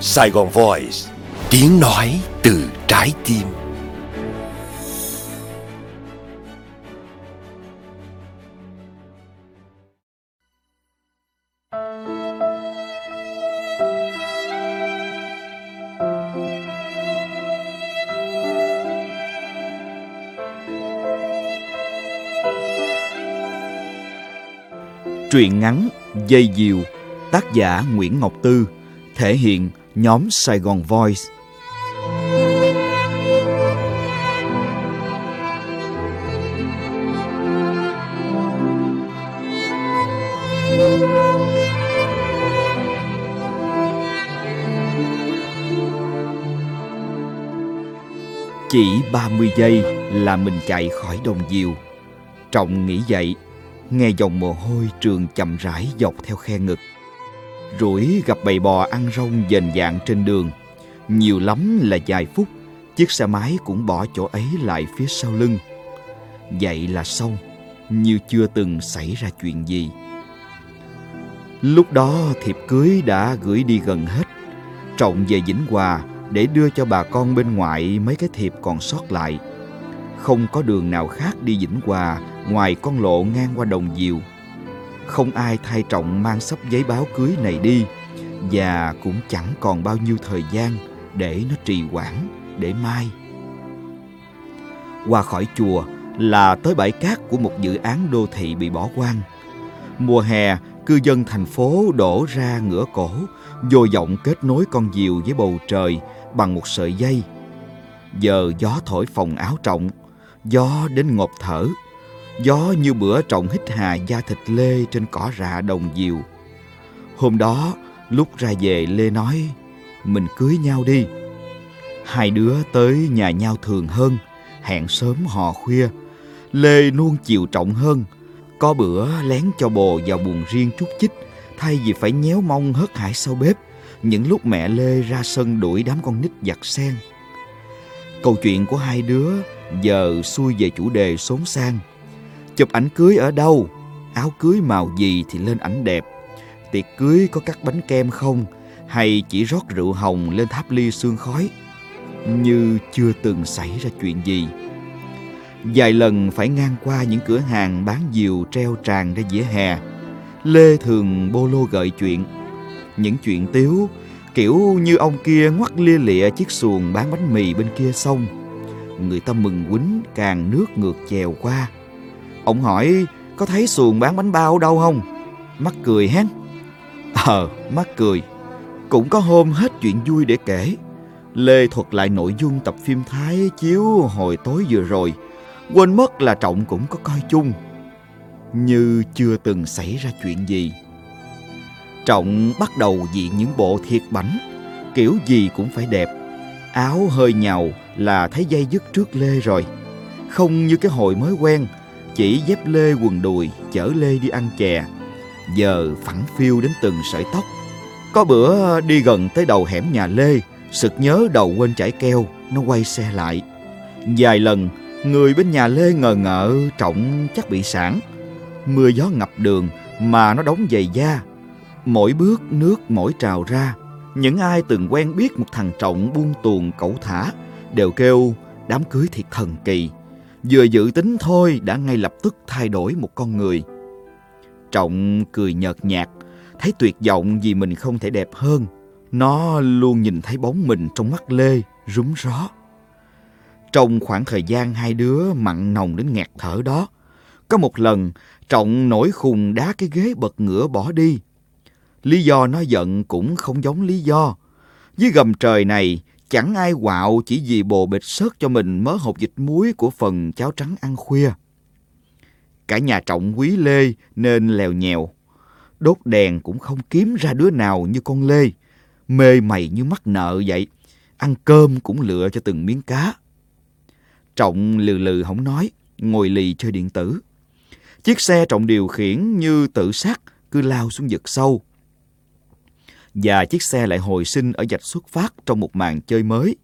Sài Gòn Voice. Tiếng nói từ trái tim. Truyện ngắn Dây Diều, Tác giả Nguyễn Ngọc Tư, Thể hiện nhóm Sài Gòn Voice. Chỉ 30 giây là mình chạy khỏi đồng diều. Trọng nghĩ vậy, Nghe dòng mồ hôi trường chậm rãi dọc theo khe ngực. Rủi gặp bầy bò ăn rong dền dạn trên đường. Nhiều lắm là vài phút, Chiếc xe máy cũng bỏ chỗ ấy lại phía sau lưng. Vậy là xong, Như chưa từng xảy ra chuyện gì. Lúc đó thiệp cưới đã gửi đi gần hết. Trọng về Vĩnh Hòa để đưa cho bà con bên ngoại mấy cái thiệp còn sót lại. Không có đường nào khác đi Vĩnh Hòa ngoài con lộ ngang qua Đồng Diều. Không ai thay trọng mang sắp giấy báo cưới này đi và cũng chẳng còn bao nhiêu thời gian để nó trì hoãn để mai. Qua khỏi chùa là tới bãi cát của một dự án đô thị bị bỏ hoang. Mùa hè, cư dân thành phố đổ ra ngửa cổ, vô vọng kết nối con diều với bầu trời bằng một sợi dây. Giờ gió thổi phòng áo trọng, gió đến ngộp thở gió như bữa trọng hít hà da thịt lê trên cỏ rạ đồng diều. Hôm đó, lúc ra về, lê nói, mình cưới nhau đi. Hai đứa tới nhà nhau thường hơn, hẹn sớm hò khuya. Lê nuông chiều trọng hơn, có bữa lén cho bồ vào buồng riêng chút chích, thay vì phải nhéo mông hớt hải sau bếp, những lúc mẹ lê ra sân đuổi đám con nít giặt sen câu chuyện của hai đứa giờ xuôi về chủ đề xốn sang chụp ảnh cưới ở đâu, áo cưới màu gì thì lên ảnh đẹp. Tiệc cưới có cắt bánh kem không, hay chỉ rót rượu hồng lên tháp ly sương khói? Như chưa từng xảy ra chuyện gì. Vài lần phải ngang qua những cửa hàng bán diều treo tràn ra vỉa hè. Lê thường bô lô gợi chuyện. Những chuyện tiếu, kiểu như ông kia ngoắt lia lịa chiếc xuồng bán bánh mì bên kia sông. Người ta mừng quýnh, càng nước ngược chèo qua ông hỏi, có thấy xuồng bán bánh bao đâu không? Mắc cười hén. Ờ mắc cười. Cũng có hôm hết chuyện vui để kể. Lê thuật lại nội dung tập phim thái chiếu hồi tối vừa rồi. Quên mất là trọng cũng có coi chung. Như chưa từng xảy ra chuyện gì. Trọng bắt đầu diện những bộ thiệt bánh kiểu gì cũng phải đẹp. Áo hơi nhàu là thấy dây dứt trước lê rồi. Không như cái hồi mới quen chỉ dép lê quần đùi, chở lê đi ăn chè. Giờ phẳng phiu đến từng sợi tóc. Có bữa đi gần tới đầu hẻm nhà lê, sực nhớ đầu quên chải keo, nó quay xe lại. Vài lần, người bên nhà lê ngờ ngợ, trọng chắc bị sản mưa gió ngập đường mà nó đóng giày da. Mỗi bước nước mỗi trào ra. Những ai từng quen biết một thằng trọng buông tuồng cẩu thả, đều kêu, đám cưới thiệt thần kỳ vừa dự tính thôi, đã ngay lập tức thay đổi một con người. Trọng cười nhợt nhạt, thấy tuyệt vọng vì mình không thể đẹp hơn. Nó luôn nhìn thấy bóng mình trong mắt lê rúng ró. Trong khoảng thời gian hai đứa mặn nồng đến nghẹt thở đó, có một lần trọng nổi khùng đá cái ghế bật ngửa bỏ đi. Lý do nó giận cũng không giống lý do. Dưới gầm trời này chẳng ai quạo chỉ vì bồ bịch sớt cho mình mớ hột dịch muối của phần cháo trắng ăn khuya. Cả nhà trọng quý Lê nên lèo nhèo. Đốt đèn cũng không kiếm ra đứa nào như con Lê. Mê mày như mắc nợ vậy. Ăn cơm cũng lựa cho từng miếng cá. Trọng lừ lừ không nói, ngồi lì chơi điện tử. Chiếc xe trọng điều khiển như tự sát cứ lao xuống vực sâu và chiếc xe lại hồi sinh ở dạch xuất phát trong một màn chơi mới.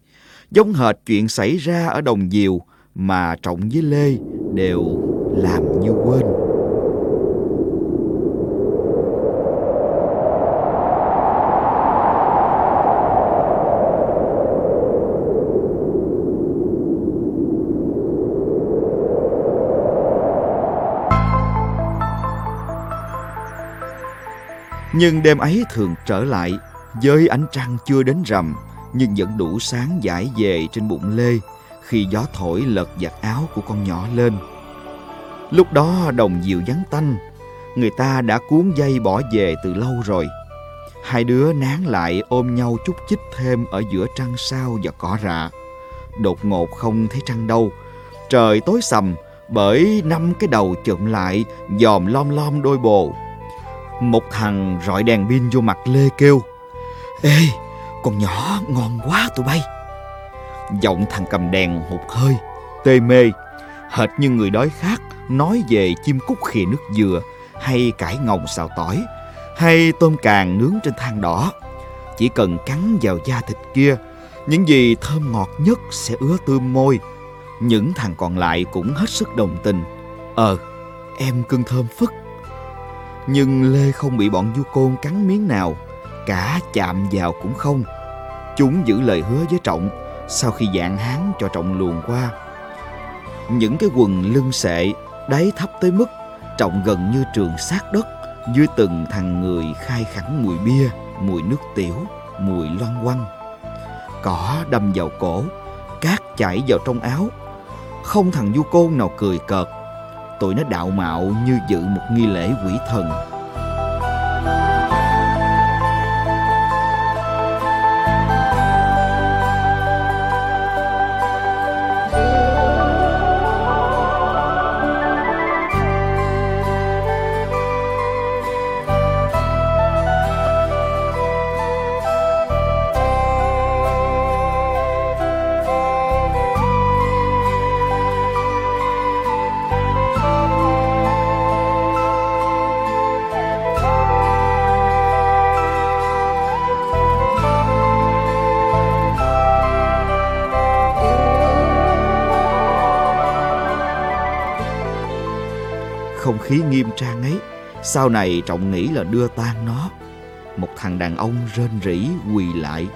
Giống hệt chuyện xảy ra ở Đồng Diều mà Trọng với Lê đều làm như quên. Nhưng đêm ấy thường trở lại với ánh trăng chưa đến rằm nhưng vẫn đủ sáng giải về trên bụng Lê khi gió thổi lật giặt áo của con nhỏ lên. Lúc đó đồng diều vắng tanh, người ta đã cuốn dây bỏ về từ lâu rồi. Hai đứa nán lại ôm nhau chút chích thêm ở giữa trăng sao và cỏ rạ. Đột ngột không thấy trăng đâu. Trời tối sầm bởi năm cái đầu chụm lại dòm lom lom đôi bồ. Một thằng rọi đèn pin vô mặt Lê kêu Ê, con nhỏ ngon quá tụi bay. Giọng thằng cầm đèn hụt hơi, tê mê, hệt như người đói khát nói về chim cút khìa nước dừa hay cải ngồng xào tỏi hay tôm càng nướng trên than đỏ. Chỉ cần cắn vào da thịt kia, những gì thơm ngọt nhất sẽ ứa tươm môi. Những thằng còn lại cũng hết sức đồng tình. Ờ, em cưng thơm phức. Nhưng Lê không bị bọn du côn cắn miếng nào, cả chạm vào cũng không. Chúng giữ lời hứa với Trọng sau khi dạng hán cho Trọng luồn qua. Những cái quần lưng sệ, đáy thấp tới mức Trọng gần như trường sát đất dưới từng thằng người khai khẳng mùi bia, mùi nước tiểu, mùi loan quăng. Cỏ đâm vào cổ, cát chảy vào trong áo. Không thằng du côn nào cười cợt. Tụi nó đạo mạo như dự một nghi lễ quỷ thần. Khí nghiêm trang ấy. Sau này trọng nghĩ là đưa tang nó. Một thằng đàn ông rên rỉ quỳ lại,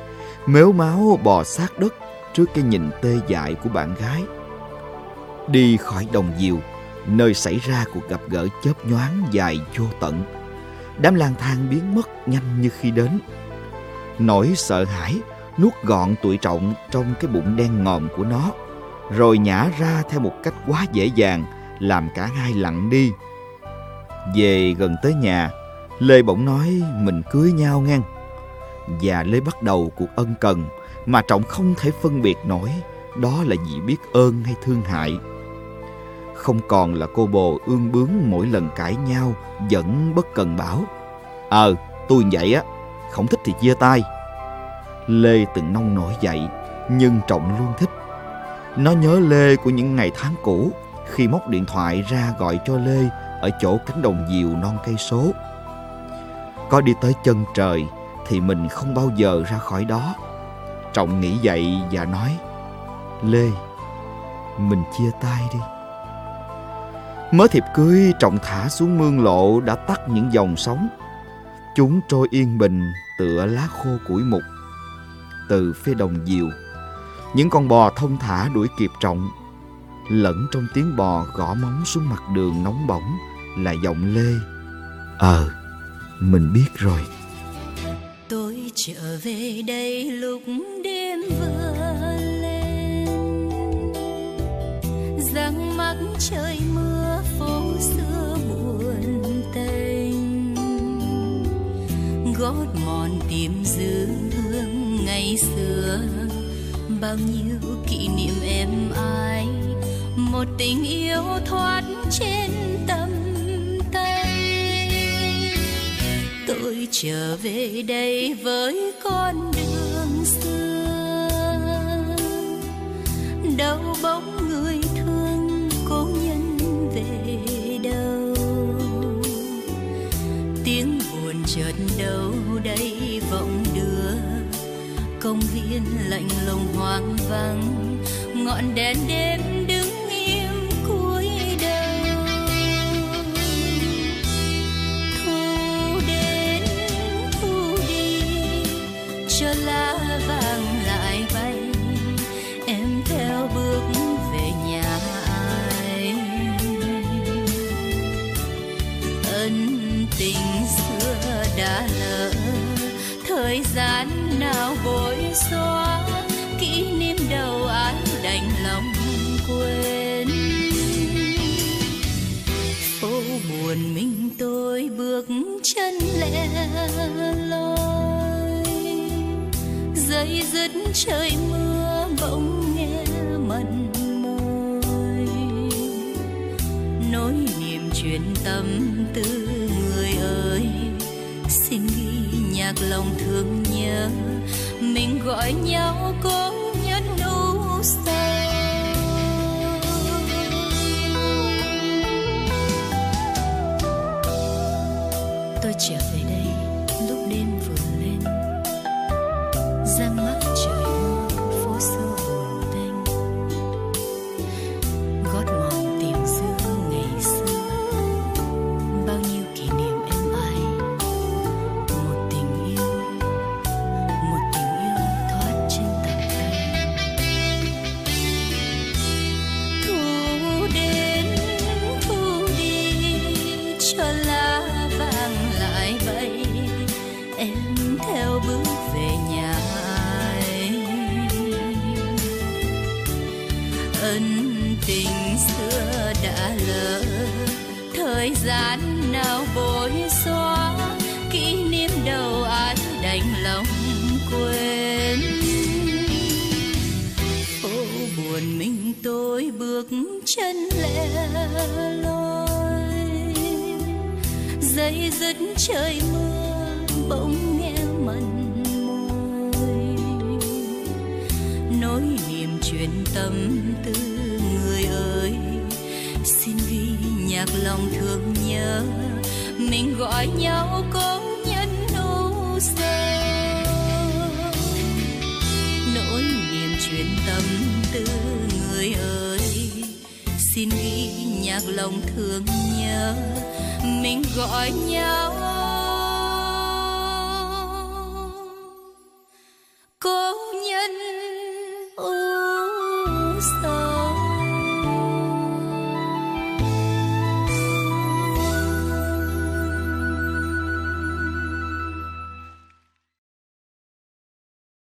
mếu máu bò sát đất trước cái nhìn tê dại của bạn gái. Đi khỏi đồng diều, nơi xảy ra cuộc gặp gỡ chớp nhoáng dài vô tận. Đám lang thang biến mất nhanh như khi đến. Nỗi sợ hãi nuốt gọn tuổi trọng trong cái bụng đen ngòm của nó, rồi nhả ra theo một cách quá dễ dàng, làm cả hai lặng đi. Về gần tới nhà, Lê bỗng nói mình cưới nhau ngang. Và Lê bắt đầu cuộc ân cần mà Trọng không thể phân biệt nổi đó là gì biết ơn hay thương hại. Không còn là cô bồ ương bướng mỗi lần cãi nhau vẫn bất cần bảo. Ờ, tôi vậy á, không thích thì chia tay. Lê từng nông nổi dậy, nhưng Trọng luôn thích. Nó nhớ Lê của những ngày tháng cũ khi móc điện thoại ra gọi cho Lê ở chỗ cánh đồng diều non cây số. Có đi tới chân trời thì mình không bao giờ ra khỏi đó. Trọng nghĩ vậy và nói Lê, mình chia tay đi. Mới thiệp cưới Trọng thả xuống mương lộ đã tắt những dòng sóng. Chúng trôi yên bình tựa lá khô củi mục. Từ phía đồng diều, những con bò thông thả đuổi kịp Trọng lẫn trong tiếng bò gõ móng xuống mặt đường nóng bỏng là giọng lê. Ờ mình biết rồi. Tôi trở về đây lúc đêm vừa lên. Răng mắt trời mưa, phố xưa buồn tênh gót mòn tìm dư hương ngày xưa. Bao nhiêu kỷ niệm em ai một tình yêu thoát trên tâm tôi trở về đây với con trời mưa bỗng nghe mận môi. Nỗi niềm chuyện tâm tư người ơi, xin ghi nhạc lòng thương nhớ. Mình gọi nhau cố nhân u xa tôi trở về ân tình xưa đã lỡ. Thời gian nào bối xóa kỷ niệm đầu ai đành lòng quên. Phố buồn mình tôi bước chân lẻ loi dây dứt trời mưa tâm tư người ơi. Xin ghi nhạc lòng thương nhớ, mình gọi nhau cố nhân nô sầu nỗi niềm chuyện tâm tư người ơi, xin ghi nhạc lòng thương nhớ, mình gọi nhau